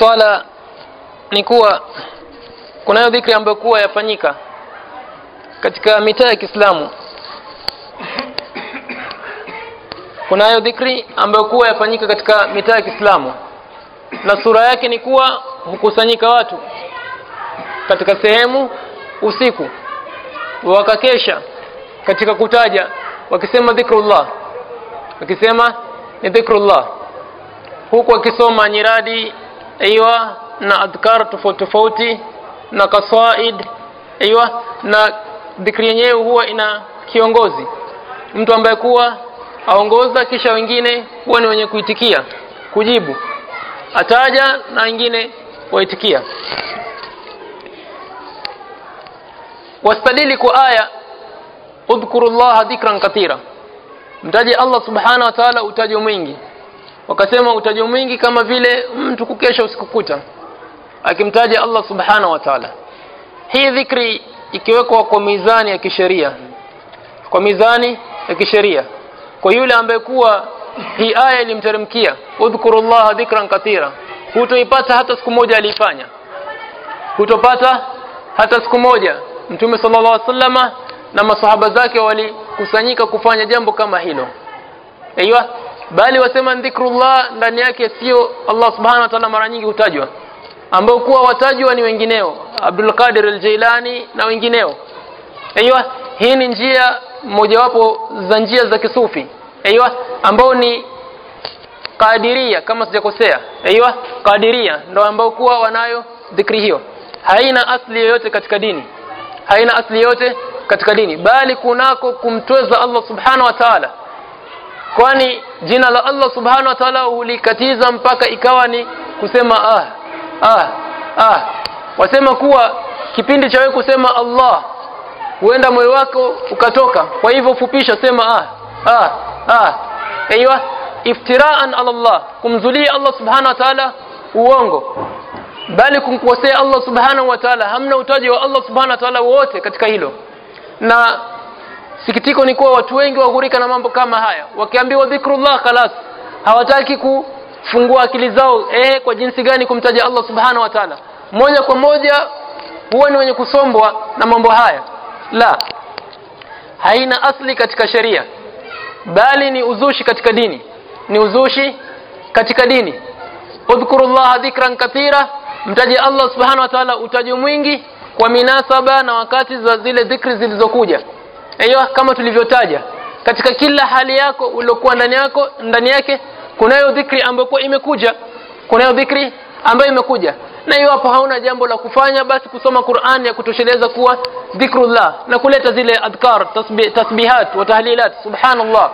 swala ni kuwa kunayo dhikri ambayo kuwa yafanyika katika mitaa ya Kiislamu. Kunayo dhikri ambayo kuwa yafanyika katika mitaa ya Kiislamu. Na sura yake ni kuwa hukusanyika watu katika sehemu usiku wakakesha katika kutaja wakisema dhikrullah wakisema ni dhikrullah. Huku wakisoma nyiradi aiywa na adhkar tofauti tofauti na kasaid aiwa na dhikri yenyewe huwa ina kiongozi. Mtu ambaye kuwa aongoza kisha wengine huwa ni wenye kuitikia kujibu. Ataja na wengine waitikia. Wastadili kwa aya udhkuru llaha dhikran katira mtaje Allah subhanahu wa ta'ala utajo mwingi wakasema utajo mwingi kama vile mtu kukesha usikukuta akimtaja Allah subhanahu wa ta'ala. Hii dhikri ikiwekwa kwa mizani ya kisheria. Kwa mizani ya kisheria. Kwa yule ambaye kuwa hii aya ilimteremkia udhkurullaha dhikran katira hutoipata hata siku moja aliifanya. Hutopata hata siku moja. Mtume sallallahu alaihi wasallama na masahaba zake walikusanyika kufanya jambo kama hilo. Aiywa bali wasema dhikrullah ndani yake sio Allah subhanahu wa ta'ala mara nyingi hutajwa. Ambao kuwa watajwa ni wengineo. Abdul Qadir al-Jailani na wengineo. Aiywa hii ni njia mojawapo za njia za kisufi. Aiywa ambao ni Qadiria kama sijakosea. Aiywa Qadiria ndio ambao kuwa wanayo dhikri hiyo. Haina asli yoyote katika dini. Haina asli yoyote katika dini. Bali kunako kumtweza Allah subhanahu wa ta'ala kwani jina la Allah subhanahu wa ta'ala hulikatiza mpaka ikawa ni kusema ah ah ah. Wasema kuwa kipindi cha wewe kusema Allah huenda moyo wako ukatoka. Kwa hivyo fupisha sema ah ah ah. Aiywa iftiraan ala Allah kumzulia Allah subhanahu wa ta'ala uongo. Bali kumkosea Allah subhanahu wa ta'ala. Hamna utaji wa Allah subhanahu wa ta'ala wote katika hilo. Na sikitiko ni kuwa watu wengi waghurika na mambo kama haya. Wakiambiwa dhikrullah khalas hawataki kufungua akili zao eh kwa jinsi gani kumtaja Allah subhanahu wa ta'ala. Moja kwa moja huwa ni wenye kusombwa na mambo haya. La haina asli katika sheria bali ni uzushi katika dini. Ni uzushi katika dini. Udhkurullaha dhikran kathira mtaji Allah subhanahu wa ta'ala utajo mwingi kwa minasaba na wakati za zile dhikri zilizokuja hiyo kama tulivyotaja katika kila hali yako uliokuwa ndani yako ndani yake kunayo dhikri ambayo imekuja. Kunayo dhikri ambayo imekuja. Na hiyo hapo hauna jambo la kufanya basi kusoma Qur'an ya kutosheleza kuwa dhikrullah na kuleta zile adhkar tasbih, tasbihat wa tahlilat. Subhanallah.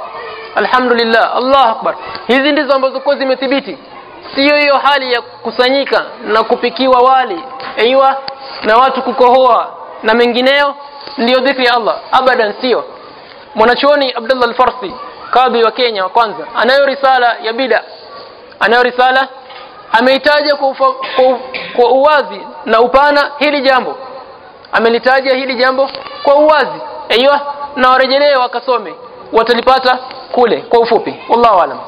Alhamdulillah. Allah akbar. Hizi ndizo ambazo kwa zimethibiti. Sio hiyo hali ya kusanyika na kupikiwa wali aiywa na watu kukohoa na mengineo ndiyo dhikri ya Allah. Abadan sio. Mwanachuoni Abdullah al-Farsi kadhi wa Kenya wa kwanza. Anayo risala ya bida. Anayo risala ameitaja kwa, kwa, uwazi na upana hili jambo. Amelitaja hili jambo kwa uwazi. Aiywa na warejelee wakasome. Watalipata kule. Kwa ufupi. Wallahu alam